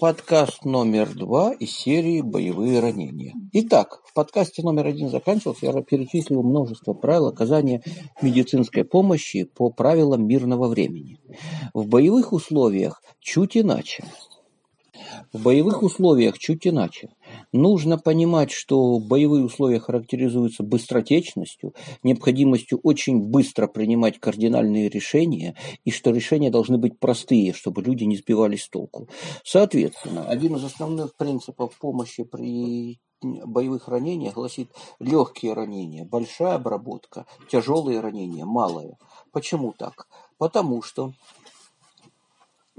Подкаст номер два из серии «Боевые ранения». Итак, в подкасте номер один заканчивался, я перечислил множество правил оказания медицинской помощи по правилам мирного времени. В боевых условиях чуть иначе. В боевых условиях чуть иначе. Нужно понимать, что боевые условия характеризуются быстротечностью, необходимостью очень быстро принимать кардинальные решения, и что решения должны быть простые, чтобы люди не сбивались с толку. Соответственно, один из основных принципов помощи при боевых ранениях гласит легкие ранения, большая обработка, тяжелые ранения, малые. Почему так? Потому что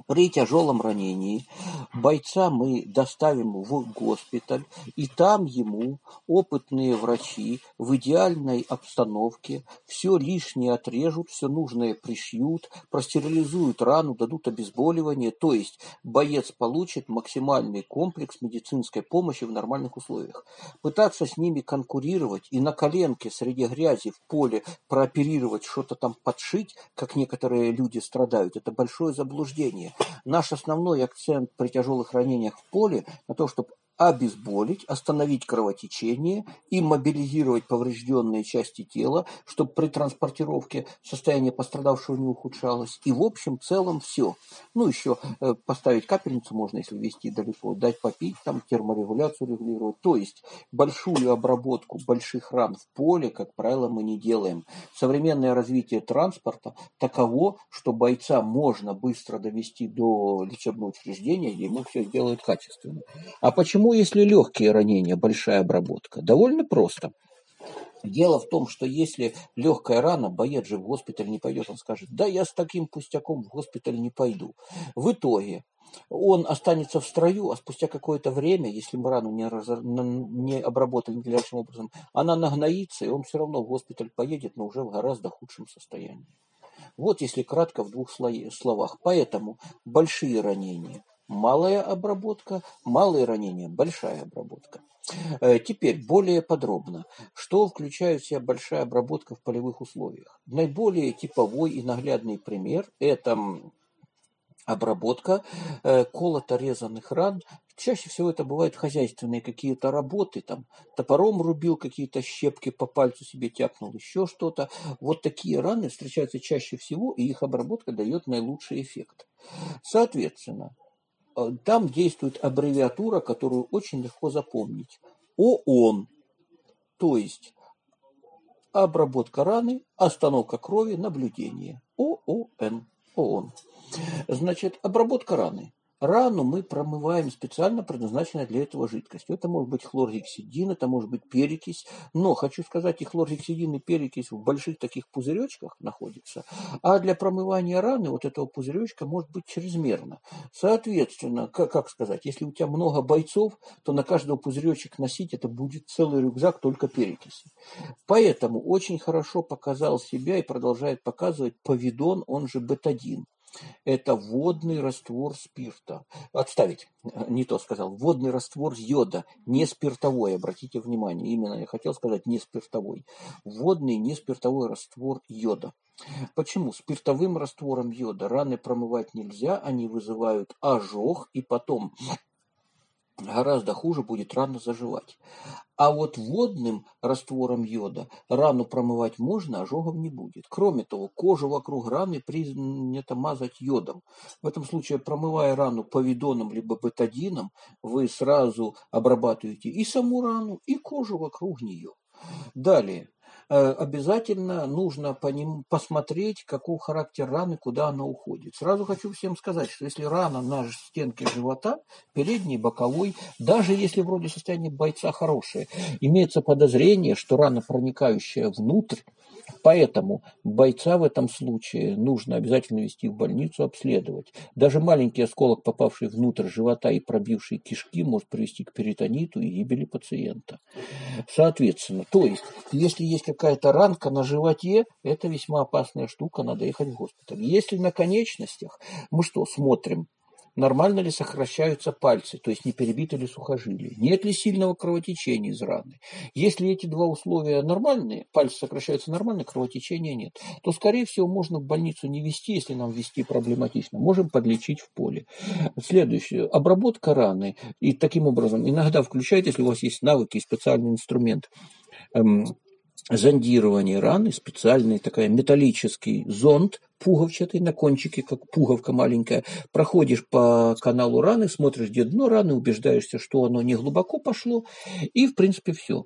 при тяжелом ранении бойца мы доставим в госпиталь, и там ему опытные врачи в идеальной обстановке все лишнее отрежут, все нужное пришьют, простерилизуют рану, дадут обезболивание. То есть боец получит максимальный комплекс медицинской помощи в нормальных условиях. Пытаться с ними конкурировать и на коленке среди грязи в поле прооперировать, что-то там подшить, как некоторые люди страдают, это большое заблуждение. Наш основной акцент при тяжелых ранениях в поле на то, чтобы обезболить, остановить кровотечение и мобилизировать поврежденные части тела, чтобы при транспортировке состояние пострадавшего не ухудшалось. И в общем целом все. Ну, еще э, поставить капельницу можно, если вести далеко, дать попить, там терморегуляцию регулировать. То есть большую обработку больших ран в поле, как правило, мы не делаем. Современное развитие транспорта таково, что бойца можно быстро довести до лечебного учреждения, где ему все делают качественно. А почему Почему, если легкие ранения, большая обработка? Довольно просто. Дело в том, что если легкая рана, боец же в госпиталь не пойдет, он скажет, да я с таким пустяком в госпиталь не пойду. В итоге он останется в строю, а спустя какое-то время, если мы рану не, разор... не обработали надлежащим образом, она нагноится, и он все равно в госпиталь поедет, но уже в гораздо худшем состоянии. Вот если кратко в двух словах. Поэтому большие ранения – малая обработка, малые ранения, большая обработка. Э, теперь более подробно, что включает в себя большая обработка в полевых условиях. Наиболее типовой и наглядный пример – это обработка э, колото-резанных ран. Чаще всего это бывают хозяйственные какие-то работы, там топором рубил какие-то щепки, по пальцу себе тяпнул, еще что-то. Вот такие раны встречаются чаще всего, и их обработка дает наилучший эффект. Соответственно, там действует аббревиатура, которую очень легко запомнить. ООН. То есть обработка раны, остановка крови, наблюдение. ООН. ООН. Значит, обработка раны. Рану мы промываем специально предназначенной для этого жидкостью. Это может быть хлоргексидин, это может быть перекись. Но хочу сказать, и хлоргексидин, и перекись в больших таких пузыречках находятся. А для промывания раны вот этого пузыречка может быть чрезмерно. Соответственно, как, как сказать, если у тебя много бойцов, то на каждого пузыречек носить это будет целый рюкзак только перекиси. Поэтому очень хорошо показал себя и продолжает показывать повидон, он же бетадин. Это водный раствор спирта. Отставить, не то сказал. Водный раствор йода, не спиртовой, обратите внимание. Именно я хотел сказать не спиртовой. Водный не спиртовой раствор йода. Почему? Спиртовым раствором йода раны промывать нельзя, они вызывают ожог, и потом гораздо хуже будет рано заживать. А вот водным раствором йода рану промывать можно, ожогов не будет. Кроме того, кожу вокруг раны принято мазать йодом. В этом случае, промывая рану повидоном либо бетадином, вы сразу обрабатываете и саму рану, и кожу вокруг нее. Далее. Э, обязательно нужно по ним посмотреть, какой характер раны, куда она уходит. Сразу хочу всем сказать, что если рана на стенке живота, передней, боковой, даже если вроде состояние бойца хорошее, имеется подозрение, что рана, проникающая внутрь, Поэтому бойца в этом случае нужно обязательно вести в больницу, обследовать. Даже маленький осколок, попавший внутрь живота и пробивший кишки, может привести к перитониту и гибели пациента. Соответственно, то есть, если есть какая-то ранка на животе, это весьма опасная штука, надо ехать в госпиталь. Если на конечностях, мы что, смотрим? нормально ли сокращаются пальцы, то есть не перебиты ли сухожилия, нет ли сильного кровотечения из раны. Если эти два условия нормальные, пальцы сокращаются нормально, кровотечения нет, то, скорее всего, можно в больницу не вести, если нам вести проблематично. Можем подлечить в поле. Следующее. Обработка раны. И таким образом иногда включает, если у вас есть навыки и специальный инструмент, эм, зондирование раны, специальный такой металлический зонд, пуговчатый на кончике, как пуговка маленькая. Проходишь по каналу раны, смотришь, где дно раны, убеждаешься, что оно не глубоко пошло, и, в принципе, все.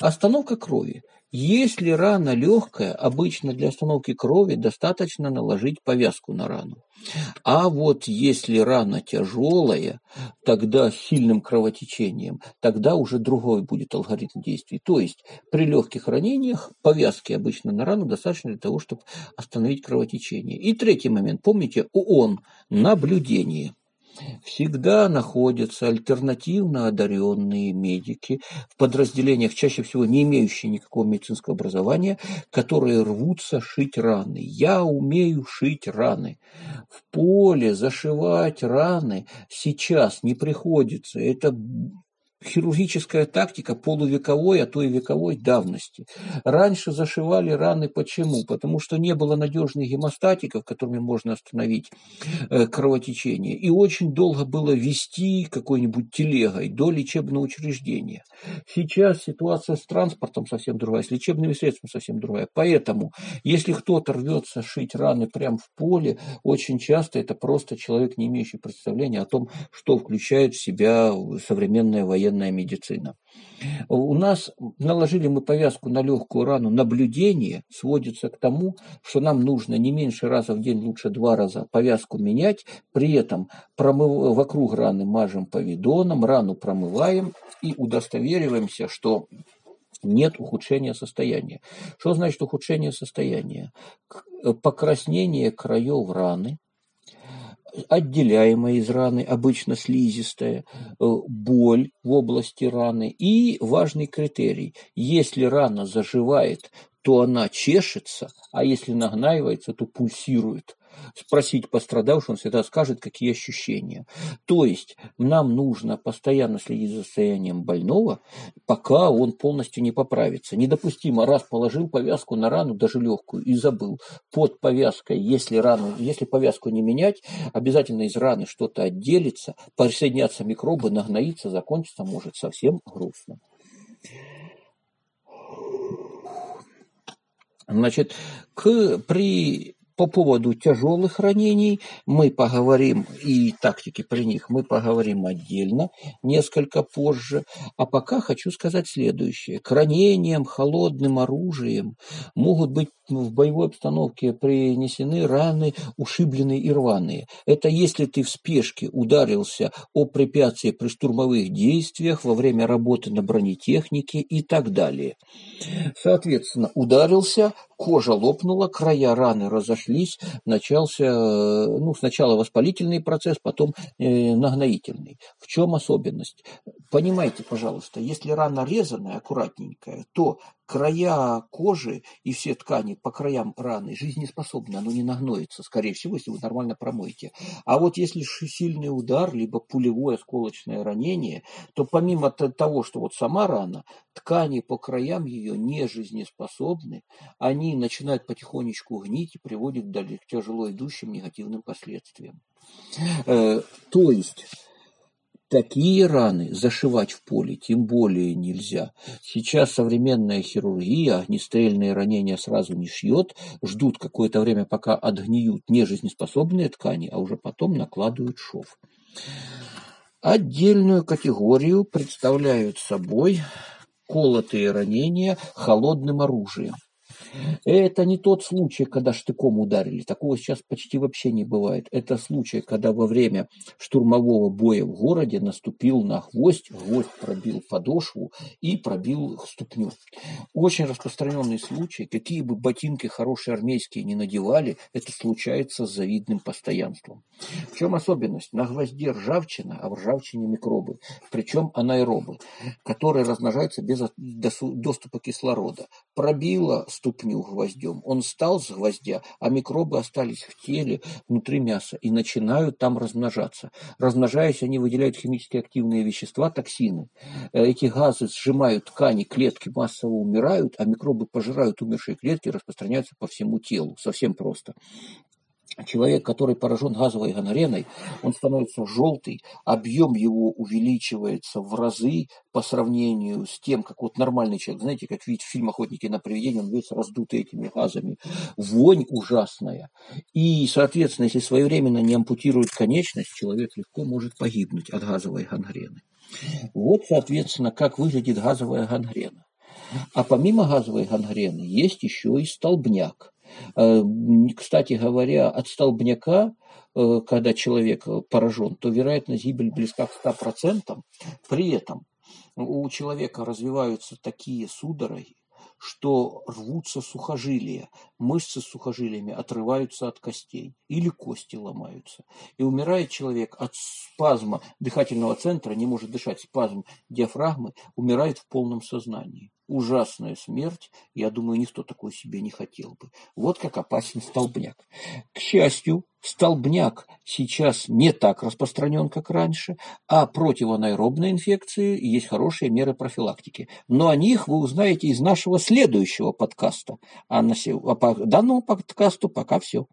Остановка крови. Если рана легкая, обычно для остановки крови достаточно наложить повязку на рану. А вот если рана тяжелая, тогда с сильным кровотечением, тогда уже другой будет алгоритм действий. То есть при легких ранениях повязки обычно на рану достаточно для того, чтобы остановить кровотечение. И третий момент. Помните, ООН – наблюдение всегда находятся альтернативно одаренные медики в подразделениях, чаще всего не имеющие никакого медицинского образования, которые рвутся шить раны. Я умею шить раны. В поле зашивать раны сейчас не приходится. Это хирургическая тактика полувековой, а то и вековой давности. Раньше зашивали раны почему? Потому что не было надежных гемостатиков, которыми можно остановить э, кровотечение. И очень долго было вести какой-нибудь телегой до лечебного учреждения. Сейчас ситуация с транспортом совсем другая, с лечебными средствами совсем другая. Поэтому, если кто-то рвется шить раны прямо в поле, очень часто это просто человек, не имеющий представления о том, что включает в себя современная военная военная медицина. У нас наложили мы повязку на легкую рану, наблюдение сводится к тому, что нам нужно не меньше раза в день, лучше два раза повязку менять, при этом промыв... вокруг раны мажем повидоном, рану промываем и удостовериваемся, что нет ухудшения состояния. Что значит ухудшение состояния? Покраснение краев раны, отделяемая из раны, обычно слизистая, э, боль в области раны и важный критерий. Если рана заживает, то она чешется, а если нагнаивается, то пульсирует спросить пострадавшего, он всегда скажет, какие ощущения. То есть нам нужно постоянно следить за состоянием больного, пока он полностью не поправится. Недопустимо, раз положил повязку на рану, даже легкую, и забыл. Под повязкой, если, рану, если повязку не менять, обязательно из раны что-то отделится, присоединятся микробы, нагноится, закончится может совсем грустно. Значит, к, при по поводу тяжелых ранений мы поговорим и тактики при них мы поговорим отдельно, несколько позже. А пока хочу сказать следующее. К ранениям холодным оружием могут быть в боевой обстановке принесены раны, ушибленные и рваные. Это если ты в спешке ударился о препятствие при штурмовых действиях во время работы на бронетехнике и так далее. Соответственно, ударился, кожа лопнула, края раны разошлись, начался ну, сначала воспалительный процесс, потом э, нагноительный. В чем особенность? Понимаете, пожалуйста, если рана резаная, аккуратненькая, то края кожи и все ткани по краям раны жизнеспособны, оно не нагноится, скорее всего, если вы нормально промоете. А вот если сильный удар, либо пулевое осколочное ранение, то помимо того, что вот сама рана, ткани по краям ее не жизнеспособны, они начинают потихонечку гнить и приводят к тяжело идущим негативным последствиям. Э, то есть Такие раны зашивать в поле тем более нельзя. Сейчас современная хирургия огнестрельные ранения сразу не шьет, ждут какое-то время, пока отгниют нежизнеспособные ткани, а уже потом накладывают шов. Отдельную категорию представляют собой колотые ранения холодным оружием. Это не тот случай, когда штыком ударили. Такого сейчас почти вообще не бывает. Это случай, когда во время штурмового боя в городе наступил на гвоздь, гвоздь пробил подошву и пробил ступню. Очень распространенный случай. Какие бы ботинки хорошие армейские не надевали, это случается с завидным постоянством. В чем особенность? На гвозде ржавчина, а в ржавчине микробы. Причем анаэробы, которые размножаются без доступа кислорода. Пробила ступню ступню гвоздем. Он встал с гвоздя, а микробы остались в теле, внутри мяса, и начинают там размножаться. Размножаясь, они выделяют химически активные вещества, токсины. Э, эти газы сжимают ткани, клетки массово умирают, а микробы пожирают умершие клетки и распространяются по всему телу. Совсем просто человек, который поражен газовой гангреной, он становится желтый, объем его увеличивается в разы по сравнению с тем, как вот нормальный человек, знаете, как видите в фильме «Охотники на привидения», он весь раздутый этими газами. Вонь ужасная. И, соответственно, если своевременно не ампутируют конечность, человек легко может погибнуть от газовой гангрены. Вот, соответственно, как выглядит газовая гангрена. А помимо газовой гангрены есть еще и столбняк. Э, кстати говоря, от столбняка, э, когда человек поражен, то вероятность гибели близка к 100%. При этом у человека развиваются такие судороги, что рвутся сухожилия, мышцы с сухожилиями отрываются от костей или кости ломаются. И умирает человек от спазма дыхательного центра, не может дышать, спазм диафрагмы, умирает в полном сознании ужасная смерть, я думаю, никто такой себе не хотел бы. Вот как опасен столбняк. К счастью, столбняк сейчас не так распространен, как раньше, а противонаэробной инфекции есть хорошие меры профилактики. Но о них вы узнаете из нашего следующего подкаста. А, на, а по данному подкасту пока все.